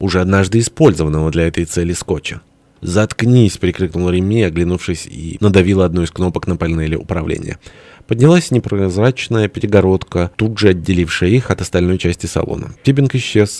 уже однажды использованного для этой цели скотча. «Заткнись!» — прикрикнул Реми, оглянувшись, и надавила одну из кнопок на панели управления. Поднялась непрозрачная перегородка, тут же отделившая их от остальной части салона. Тибинг исчез.